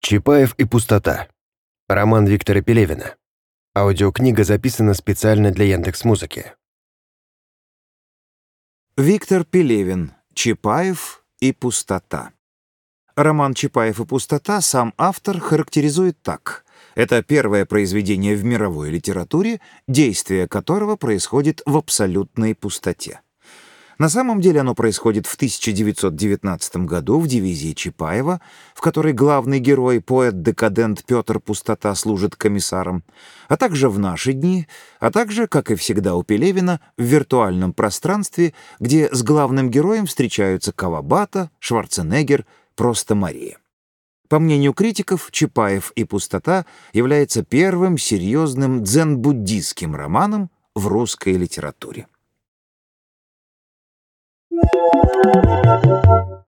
Чапаев и пустота. Роман Виктора Пелевина. Аудиокнига записана специально для Яндекс.Музыки. Виктор Пелевин. Чапаев и пустота. Роман «Чапаев и пустота» сам автор характеризует так. Это первое произведение в мировой литературе, действие которого происходит в абсолютной пустоте. На самом деле оно происходит в 1919 году в дивизии Чапаева, в которой главный герой, поэт-декадент Петр Пустота служит комиссаром, а также в наши дни, а также, как и всегда у Пелевина, в виртуальном пространстве, где с главным героем встречаются Кавабата, Шварценеггер, просто Мария. По мнению критиков, «Чапаев и пустота» является первым серьезным дзен-буддийским романом в русской литературе. Thank you.